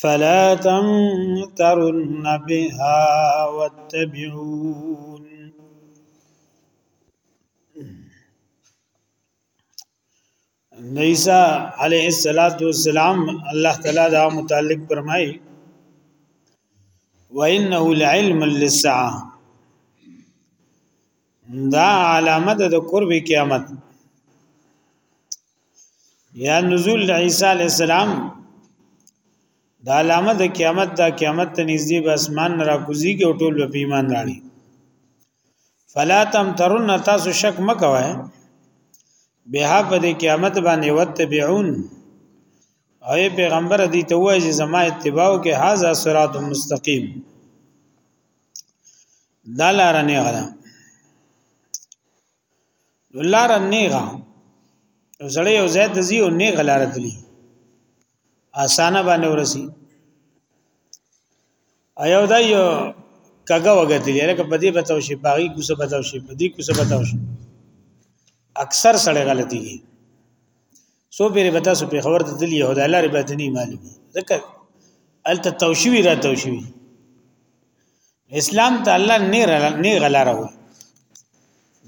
فلا تمترن بها واتبعون عیسی علیه السلام الله تعالی دا متعلق فرمای وانه لعلم للساعه دا علامه د قرب قیامت یا نزول عیسی علی السلام دا علامه د قیامت دا قیامت ته نږدې به اسمان را کوزي کې ټول په ایمان راړي فلا تم ترون تاسو شک مکوئ به په دې قیامت باندې وتبعون او پیغمبر دې ته وایي چې زما اتباع کې هاذا صراط مستقیم دا لار نه غلا لار نیغه زړې او زید زی او نیغه لار تلی اسانه باندې ورسی ایو دا یو کګه وګتلی لکه په دې بتاو شي باغی کوسه بتاو شي په دې کوسه بتاو شي اکثر سړی غلطي کوي سو پیری به تاسو په خبر ته دلی یو د الله رب دې معلوم ذکر ال توشوی را توشوی اسلام ته الله نه نه غلا راو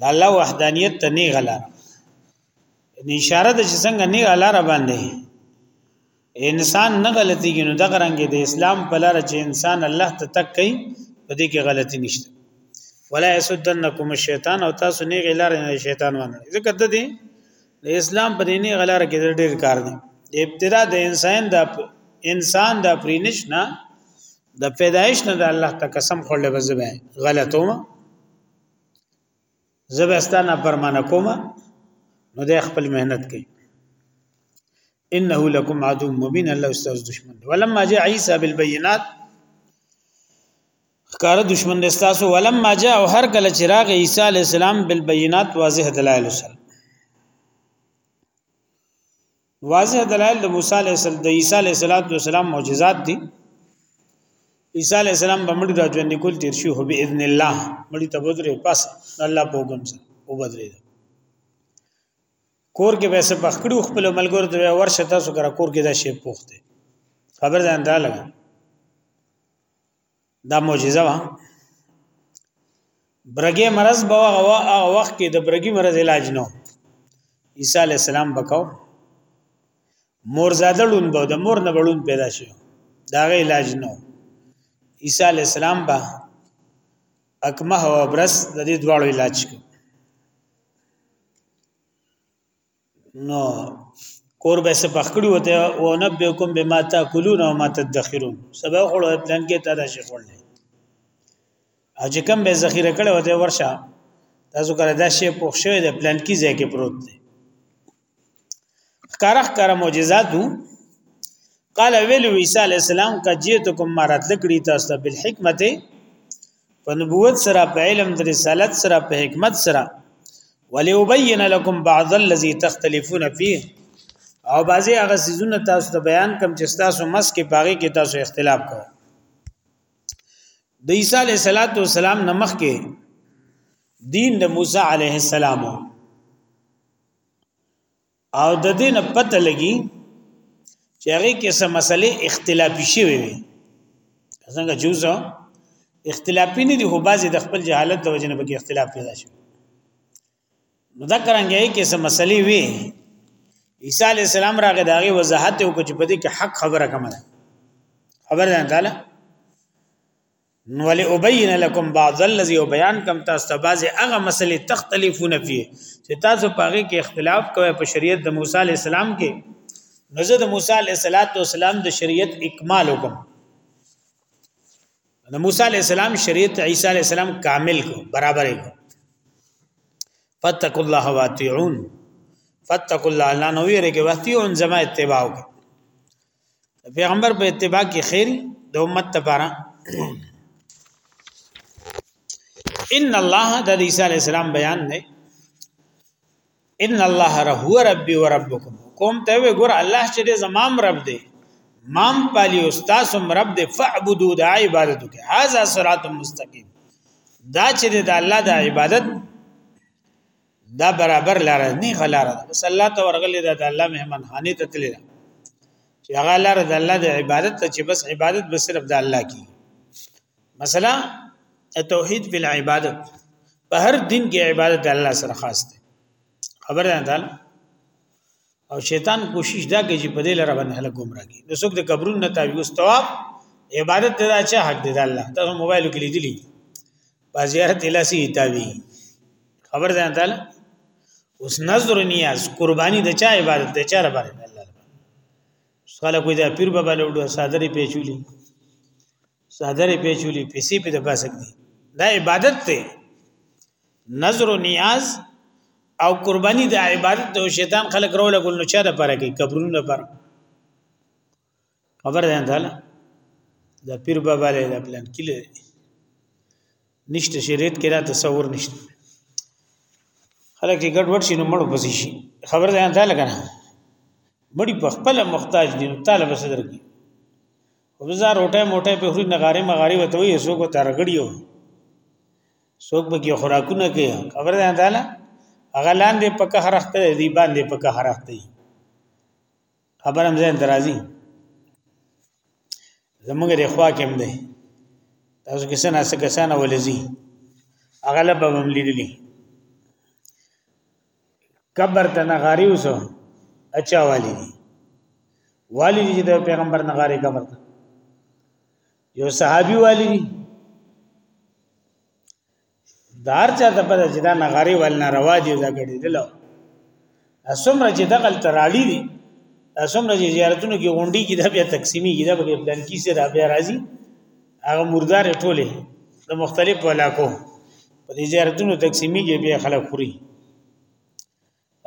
دا الله وحدانیت ته نه غلا ان اشاره د څنګه نه غلا را باندې انسان نه غلطيږي نو دغه رنګ د اسلام په لار چې انسان الله ته تک کوي په دې کې غلطي نشته ولا يسدنكم الشيطان او تاسو نه غلار نه شیطان ونه ځکه د دې د اسلام په دیني غلار کې ډېر کار دی د ابتدا د انسان د انسان د پرینش نه د پیدایش نه د الله ته قسم خورل به زبه غلطوم زبهستانه پرمانه کوم نو د خپل مهنت کوي انه لكم عدو مبين الله استاذ دشمن ولما جاء عيسى بالبينات کار دشمن د استاسو ولما جاء او هر کله چراغ عيسى عليه السلام بالبينات واضح دلائل سره واضح دلائل د موسی عليه السلام د عيسى عليه السلام معجزات دي عيسى عليه السلام په مړي د ژوند کول تیر شي هو باذن الله مړي ته بدره پس الله په حکم سره وبدره کور کې ویسه پخکړو خپل ملګرو ته ورشه تاسو کرا کور کې دا شی پوښته خبر ځان دا لګا دا معجزه وا برګې مرز به هغه وخت کې د برګې مرز علاج نو عیسی علی السلام بکاو مور زاده لون به د مور نه بلون پیدا شي دا غي علاج نو عیسی علی السلام با اکمه او برس د دې دواړو علاج کو نو کور به څه پخکړی وته او نبئکم بما تاکلون او ما تدخرون سبا خړو پلان کې تا دا شي خړل او چې کم به ذخیره کړي وته ورشه تاسو کړه دا شی پوښ شوی د پلان کې ځای کې پروت دی ښکارا ښکارا معجزات وو قال ویل عیسی علی السلام کجیتکم مرات لکړی تاسو بالحکمت په نبوت سره په علم د رسالت سره په حکمت سره وليبين لكم بعض الذي تختلفون فيه او بعضی هغه سيزونه تاسو ته بیان کم چې تاسو مس کې پاغي کې تاسو اختلاف کوئ د عیسی علیه صلوات و سلام نمخ کې دین د موسی علیه السلام او د دې نه پته لګي چې هغه کې څه مسلې اختلافي شي وي څنګه جوزه اختلافي نه دي خو بعضي د خپل جهالت د وجنه به کې اختلاف پیدا شي نو دا کرانګي کې څه مسلې وي عیسی علی السلام راغی داغه وضاحت وکړي په دې کې حق خبره کومه خبر ده تعالی نو ولې ابین لكم بعض الذي بیان کم تاسو ته بعض هغه مسلې تختلفون فيه چې تاسو پاغه کې اختلاف کوئ په شریعت د موسی علی السلام کې نو زه د موسی علی السلام د شریعت اکمال وکم د موسی علی السلام شریعت عیسی علی السلام کامل کو برابر کو فتق الله واتعون فتق الله لا نو یې کې واتعون زما اتباع وکړه پیغمبر په اتباع کې خیر د امت لپاره ان الله د عیسی علی السلام بیان دی ان الله هو ربي وربکم کوم ته وی ګور الله چې زمام رب دی مام پالی استاد سم رب دی فعبدو د عبادت کې هاذا صراط مستقیم دا چې د الله د عبادت دا برابر لار نه غلار ده بس الله ته ورغلی دا د الله مهمن خانه ته تللی چې هغه لار د الله د عبادت ته چې بس عبادت به صرف د الله کی مثلا توحید فی العبادت په هر دین کې عبادت د الله سره خاص ده خبر ده تعالی او شیطان کوشش دا کوي چې په دې لاره باندې هلک گمراه کی نو څوک د قبرونو نه تابع استواب عبادت ته دا چې حق دی د الله تاسو موبایل کې لیدلی بازیارت الهی تاوی خبر ده تعالی اوس نظر نیاز قربانی د چا عبادت ده چا لپاره ده الله سوال کوی دا پیر بابا لوډو صادری پیچولی صادری پیچولی پیسې په د پاسک دي دا عبادت ته نظر و نیاز او قربانی د عبادت او شیطان خلق رول کول نو چا لپاره کوي قبرونو لپاره خبر ده انداله دا پیر بابا له دا پلان کې لري نشته شریعت کې دا تصور نشته خلک چې ګډ وډ شي نو مړ پسې شي خبر ده انداله کنه مړی په خپل محتاج دي طالب صدر کې وبزار روټه موټه په خوري نغاره مغاری وته وي سو کو ترګړیو سوک به کې خوراکونه کوي خبر ده انداله هغه لاندې پکه حرخته دی باندې پکه حرخته دی خبر هم ځین درازي زمونږ د خوا کې هم دی تاسو کې سنا څه کسانه ولزي اغلب هم لیدلی کبر ته نغاری وسو اچا والی دی والی دی د پیغمبر نغاری کبر ته یو صحابي والی دی دار چا ته پته چې دا نغاري ول نه روا دي دا غړي دلو اسمره چې دغل تراړي دي اسمره چې زیارتونو کې غونډي کې دا بیا تقسیمي کې دا په پلان کې سره بیا راځي هغه مردار ټوله د مختلفو علاقو په دې زیارتونو تقسیمي کې بیا خلک خوري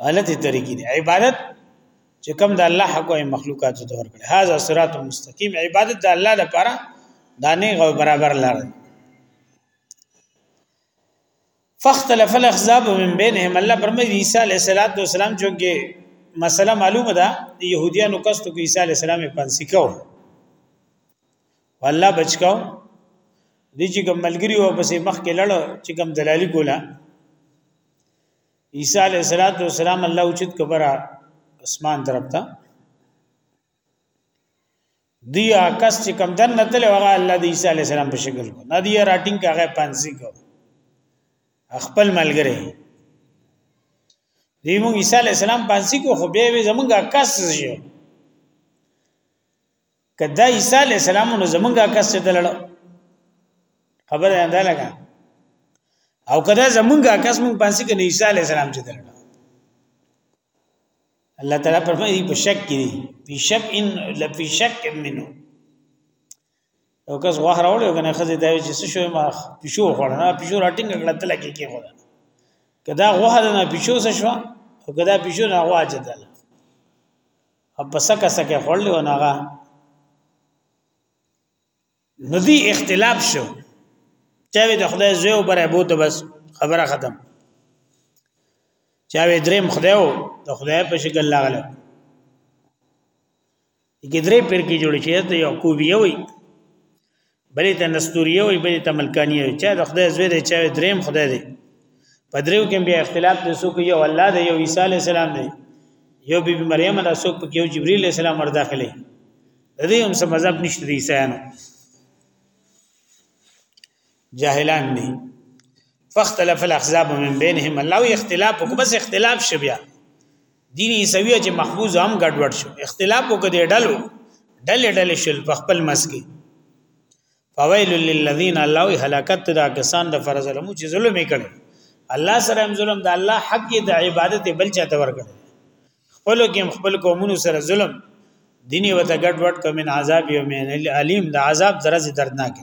غلطه طریقې دي عبادت چې کوم د الله حق او مخلوقات ته ورکړي هاذا صراط مستقیم عبادت د الله لپاره دانه غو برابر لار فاختلف الاحزاب من بينهم الله پرمه عیسی علیه السلام چونګه مسله معلومه ده يهوديانو کستو کې عیسی علیه السلام پنځه کاو والله بچکاو دي چې کوم ملګری و پسې مخ کې لړ چې کوم دلالي کوله عیسی علیه السلام الله اوچت کبره اسمان طرف ته دی کس چې کم دن نتل هغه الله د عیسی علیه السلام په شکل کو نه دی راټینګ هغه پانسی کو خپل ملګری دی مونږ عیسی علیه السلام پانسی کو خو به زمونږه کس شو کدا عیسی علی السلام نو زمونږه کس ته دلړو خبره انده لگا او کدا زمونږه کس مونږ پانسی کې عیسی علی السلام چې دلړو الله تعالی فرمایي په شک کې دي په شک ان لفي شک منه او کس واه راوړ یو کنه خزه دا چې څه شو ما پښو خور نه پښو راټینګ کړه تل کې کې خور کدا واه نه پښو څه شو او کدا پښو نه واه جدل او په سکه سکه خړلې و ناغه نذي اختلاف شو چاوي د خدای زوی او برای بوت بس خبره ختم چاوي دریم خدای او د خدای په شکل لاغله کې درې پیر کې جوړ شي ته یعقوبیه وي بلې ته نستوریه وي بلې ته ملکانیه وي چا د خدای زوی دی چا دریم خدای دی په دریو کې بیا اختلاف د سو کې یو الله دی یو عیسی علی السلام دی یو بیبي مریم دا سو په کې یو جبرئیل علی السلام ور داخلي د دې هم څه مذهب نشته د عیسایانو جاهلان دي فاختلف الاحزاب من بينهم الله اختلاف کو بس اختلاف شبیا دین عیسوی چې محفوظ هم ګډوډ شو اختلاف وکړي ډلو ډلې ډلې شل په خپل مسکی فویل للذین الله هلاکت دا کسان د فرض علم چې ظلم وکړي الله سره هم ظلم د الله حق د عبادت بل چاته ورکړي خپل کې خپل قومونو سره ظلم دیني وته ګډوډ کوم عذاب یوم الیم د عذاب درجه دردناک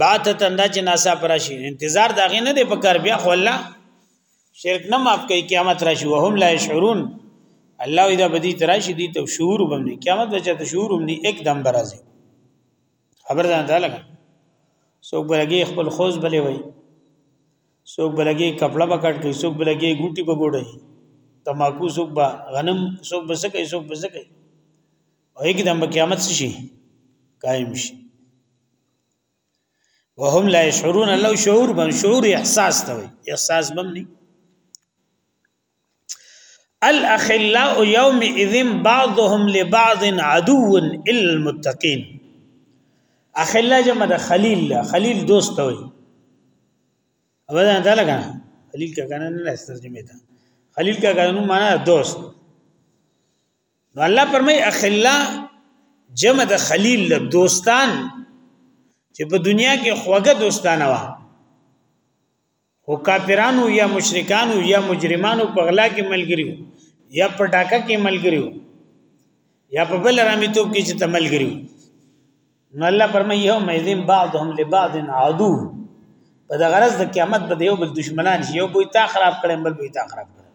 بعد تندا چې ناسا پر شي انتظار دا غي نه دی په کار بیا خو الله شرک نه ماف کوي قیامت راشي وهم لا يشعرون الله اذا بدی تراشی دی تو شعور باندې قیامت بچا ته شعور باندې یک دم برازي خبر ځان ته لګا څوک بلګي خپل خوز بلې وای څوک بلګي کپڑا بکټ کوي څوک بلګي ګوټي بګوړي تماکو څوک با غنم څوک بسکه څوک بسکه او یک دم قیامت شي قائم شي وهم لا يشعرون لو شعور بن شعور احساس ته وي احساس بم نه الاخلاء يوم اذن بعضهم لبعض عدو الا المتقين اخلا جمع د خلیل لا خلیل دوست وي اوبدا دا لګا خلیل کا کنه نه ترجمه ده خلیل کا کنه معنا دوست نو الله پرمای اخلا جمع د خلیل له دوستان چې په دنیا کې خوګه دوستانه و او کافرانو یا مشرکانو یا مجرمانو په غلا کې ملګریو یا په ډاکه کې ملګریو یا په بل رامي توپ کې چې تملګریو نو الله پرمای یو مېزم بعضهم لبعض عدو په د غرض د قیامت به یو بل دشمنان شي یو بوی تا خراب کړي بل بوی تا خراب کړي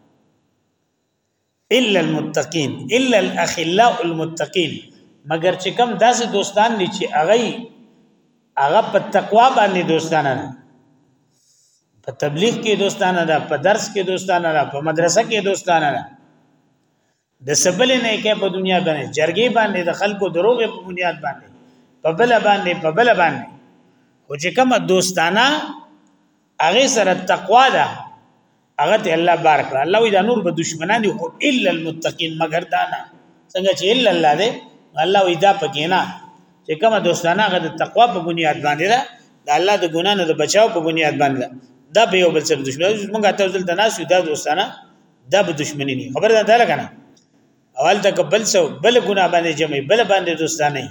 الا المتقین الا الاخلاء المتقین مگر چې کم داسې دوستان دي چې هغه هغه په تقوا باندې دوستانه نه په تبلیغ کې دوستانه ده په درس کې دوستانه ده په مدرسه کې دوستانه ده د سبل نه کې په دنیا باندې جرګې باندې د خلکو دروغ په بنیاد باندې په بل باندې په بل باندې خو چې کومه دوستانه هغه سره تقوا ده هغه ته الله بار کړ الله وی دا نور به دشمنان یو الا المتقین مگر دا نه څنګه چې الا الله دې الله وی دا پکې نه چې کوم دوستانه هغه د تقوا په بنیاد باندې ده د الله د ګنا نه د بچاو په بنیاد باندې دا به یو بل سره دشمنی موږ ته ځل د ناس یو دا دوستانه دا به دشمنی نه خبر ده تعالی کنه اول تک بل سو بل ګنا باندې جمع بل باندې دوستانه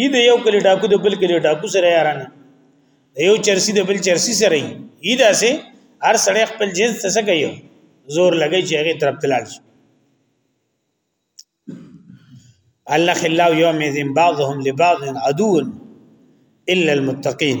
یی د یو کلی ډاکو د بل کلی ډاکو سره یارانه یو چرسی د بل چرسی سره یی دا سه هر سړی خپل جنس ته څه کوي زور لګی چې هغه طرف تلل شي الله خلاو یوم یذین بعضهم لبعض عدو الا المتقین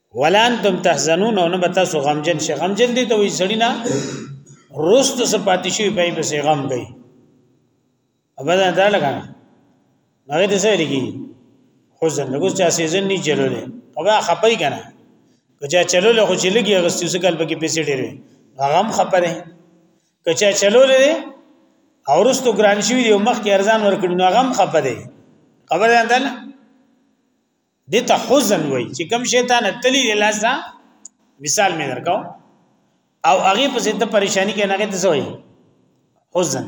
ولا انتم تحزنون او نه به تاسو غمجن شي غمجن دي ته وي سړی نه روست سپاتې شي په یې پسې غم کوي ابدا دا لګا هغه د څه لګي حزن لګو چې سیزن نه چلولې او بیا خپای کنه کچا چلولې خو چې لګي هغه څه کال پکې پیسې ډېرې هغه هم خپره کچا چلولې او رستو ګران شوی دی مخ کې ارزان ورکړي نو هغه هم خپره خبره ده دته حزن وای چې کم شیطان تلی لاسا مثال مې درکاو او هغه په ست پریشانی کې نه کېته سوې حزن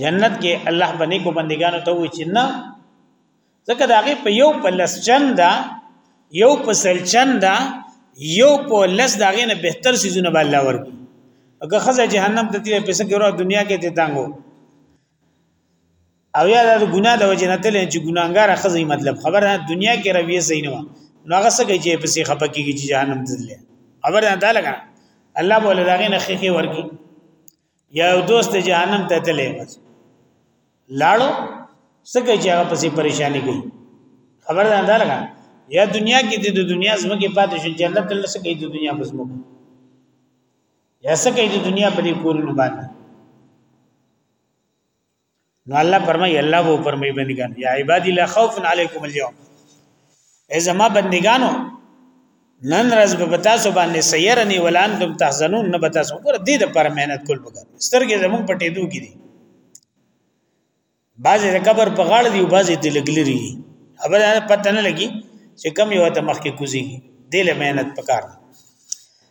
جنت کې الله باندې کو بندګانو ته وی چې نه ځکه دا هغه په یو په لس چندا یو په سل چندا یو په لس داغه نه بهتر سيزونه به الله ورکړي اګه خزه جهنم ته تیرې پیسې ګورو دنیا کې ته تانګو او یا د ګناه د وجه نه تل چې ګناګار خزي مطلب خبره دنیا کې رویه زینو نو هغه څه کوي چې پسې خپکی کې جهنم تللی خبره ده لګا الله بوله داغه نه خخي ورکی یا دوست جهنم ته تللی بس لاړو څه کوي چې هغه پسې پریشانی کوي خبره ده لګا یا دنیا کې د دنیا زمکه پاتې شو جنت الله څه کوي د دنیا په زمکه یا څه کوي د دنیا په دې کورونو باندې نو الله فرمایي الله وو فرمایي بندگان یا عبادی لا خوف علیکم اليوم ای زما بندگانو نن ورځ به پتا سو باندې سیرنی ولان تم تحزنون نه پتا سو ګور دې د پر مهنت کول وګا سترګې زمون پټې دوه کړي بعضې د قبر په غاړه دی او بعضې د لګلري خبر پته نه لګي چې کم یو ته مخکې کوزي دې له مهنت پکار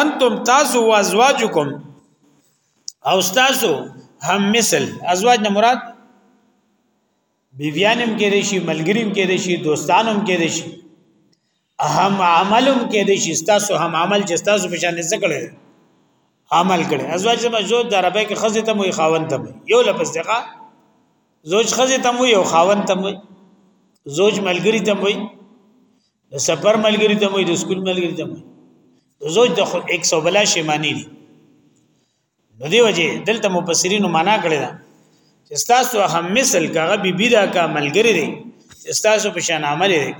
انتم تاسو وازواجکم او تاسو هم مثل ازواج نه مراد بیبیانم کې دي شي ملګریم کې دي شي دوستانم کې دي شي هم عملم کې دي شي تاسو هم عمل چې تاسو په شان څه کړی عمل کړي ازواج زما زوج د عربی کې خزه ته وي خاون ته وي یو لفظ دغه زوج خزه ته وي او خاون ته وي زوج ملګری ته وي د سفر ملګری ته وي د سکول ملګری ته وي د زوج د 112 معنی دي نو دی وجه دلته مفسرین معنا کړی دا چې تاسو هم مثل کغه بی بی دا کا ملګری دی تاسو په شان عمل دی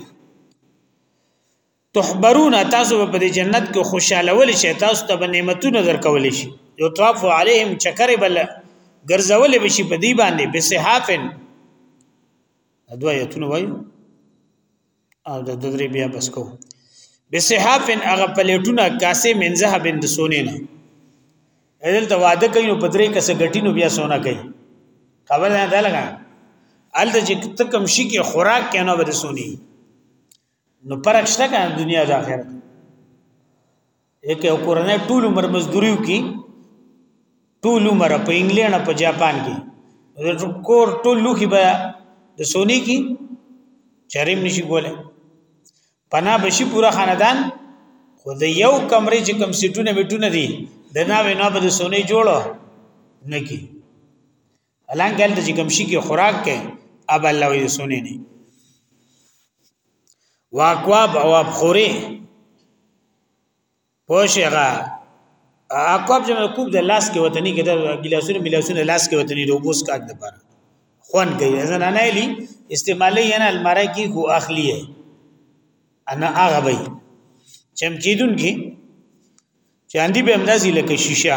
تحبرون تاسو په دې جنت کې خوشاله ول شي تاسو ته نعمتونه درکول شي یو طواف علیهم چکر بل ګرځول به شي په دې باندې بسحافن ادوایتونه وایو او د درې بیا بس کو بصحافن هغه پلیټونه کاسه من ذهب د سونې نه اذن ته واده کوي نو پدری کسه غټینو بیا سونه کوي خبر نه ده لګا الته چې تکم شي کې خوراک کنه بده سونی نو پرښت کنه دنیا د آخرت لکه یو کورنۍ ټول عمر مزدوریو کی ټول عمر په انګلند په جاپان کې د کور ټول لوخي به د سونی کی چریم نشي کوله پنا بشي پورا خاندان خو د یو کمرې چې کم سیټونه میټونه دي د ناوې نه به د سونی جوړو نه کی الان ګل د کوم شي کې خوراک کې اب الله وي سونی نه واقواب او اب خوري پوشغه اقواب جمع کوب د لاس کې وطني کې د ګلاسونو ملاسونو لاس کې وطني د وبوس کاک د پاره خوان کوي ځنه نه لي استعمالي نه المره کې خو اخلي انا هغه وي چمچیدون کې چاندي به اندازي لکه شیشه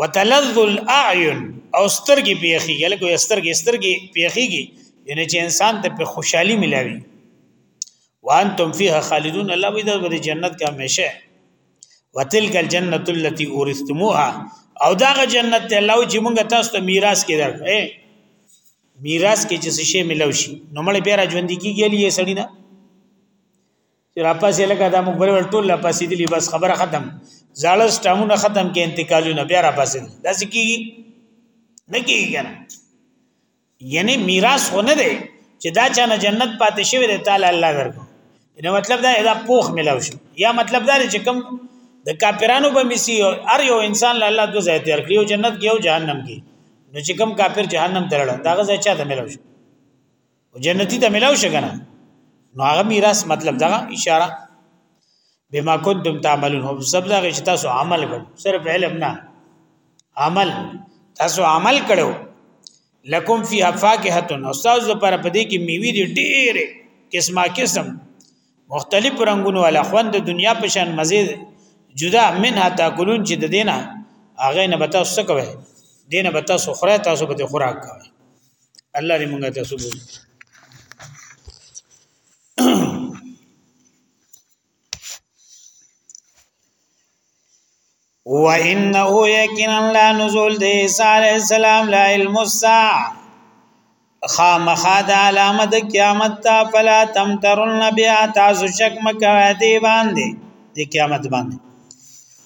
وتلذ الاعین او سترګې پیخیږي لکه سترګې سترګې پیخیږي یعنی چې انسان ته په خوشحالي ملاوي وانتم فیها خالدون الله وی د جنت کې همیشه وتلک الجنه التي اورثتموها او داغه جنت ته الله چې موږ تاسو ته میراث کې درکړې میراث کې چې شی ملو شي نو مړ پیرا ژوند کیږي لې سړی نه چې را پاسې لکه دا موږ بل ټول لا پاسې دي بس خبره ختم زاړه سټامونه ختم کې انتقالونه بیا را پاسې دا څه کیږي نه کیږي کنه یعنی میراث خو نه دی چې دا چا نه جنت پاتې شوی دی تعالی الله درکو نو مطلب دا دا پوخ ملاو شو یا مطلب دا چې کوم د کافرانو په مسی هر یو انسان له الله دوه ځای تیر کړیو جنت کې او جهنم کې نو چې کوم کافر جهنم ته لړ دا غزا چا ته ملاو شو جنتی ته ملاو شګنه نو هغه میراث مطلب دا اشاره بما كنتم تعملون هو سب دا چې تاسو عمل کړو صرف علم نه عمل تاسو عمل کړو لکم فی افاکهه او تاسو لپاره پدې کې میوه دي ډېره قسمه قسم مختلف رنگونو ولا خوند د دنیا په شان مزید جدا منها تاکلون چې د دینه هغه نه بتا سکوي دینه بتا سخره تاسو به خوراک کوي الله دې مونږ ته سبو وانه یقینا لا نزول د عیسی علی السلام لا علم الساعه خامخا د علامه د قیامت ته فلا تمترن بیا تاسو شک مکه دی باندې د قیامت باندې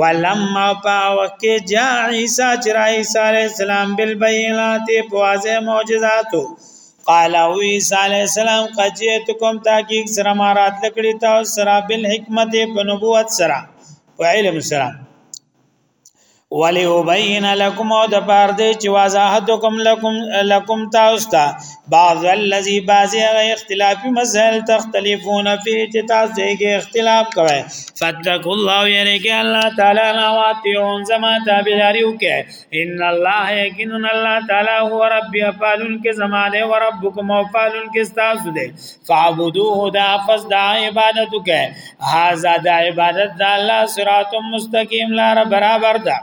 ولما پا وخت کې جا عیسی چې را عیسی علی السلام بالبینات په واضح معجزاتو قال او عیسی علی السلام قد جئتکم تحقیق سره ما رات لکړی تاسو سره بالحکمت په نبوت سره په علم سره ولی وبین لکم او د پاره دې چې وضاحت کوم لکم لکم تاسو ته بعض الذي بعض اختلافي مسائل تختلفون فيه چې تاسو کې اختلاف کوي فتق الله يرګي الله تعالی نه واتيون زما تابعداري وکي ان الله يقين الله تعالی هو رب يفعلون کې زما له وربكم وفعلون کې تاسو دې فعبدوه دا فز دا عبادت وکي هاذا دا عبادت دا الله صراط مستقيم لار برابر ده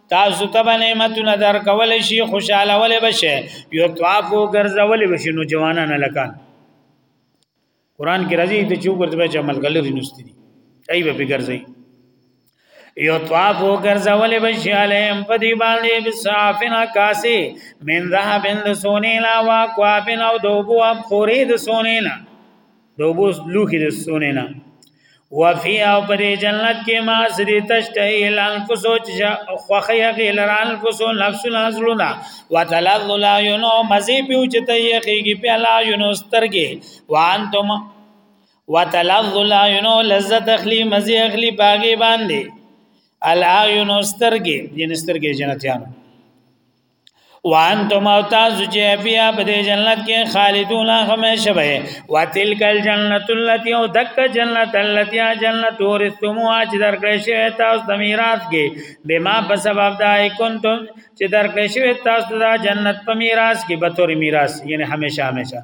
تاسو ته به نعمتونه درکول شي خوشاله ولې بشه یو طوافو ګرځول بشه نو جوانان لکان قران کې راځي ته چوک ورته چې عمل کول رینوستي دي ای به ګرځي یو طوافو ګرځول بشه علیم په دی باندې بصافنا کاسي من ذهب سونیلا وا کوابن او دوبو اب خورید سونیلا د وبو لوخي د سونه نه وفي او پر جنت کې ما سری تشتهي الانفس خوخي غیل الانفس نفس نازلنا وتلذ لا ينو مزي پیو چته یخيږي په لا ينو سترګي وانتم وتلذ لا ينو لذت اخلي مزي اخلي باغي باندې الا ينو سترګي جن سترګي جنتيان وانتم او تاسو چې بیا په دې جنت کې خالدون همیشه به وتلک الجنت التي او دک جنت التي جنت ورثمو اج درکړې شوی تاسو د میراث کې بما په سبب دای کنتم چې درکړې شوی تاسو د جنت په میراث کې به تور میراث یعنی همیشه همیشه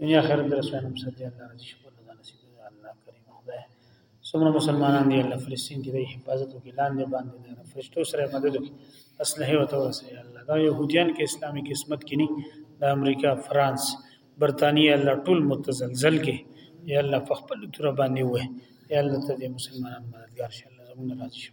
دنیا آخرت در رسوي نو سدي الله رضی شکر الله نصیب دی الله کریم خدای څومره مسلمانان دی الله فلسطین کې دی حفاظت وکړي لاندې باندې دی فرشتو سره مدد وکړي اصله وته ورسوي الله دا يهوديان کې اسلامي قسمت کې نه د امریکا فرانس برتانیې الله ټول متزلزل کې یا الله په خپل تر باندې وې یا الله ته مسلمانان مددگار شي الله زموږ راضي شي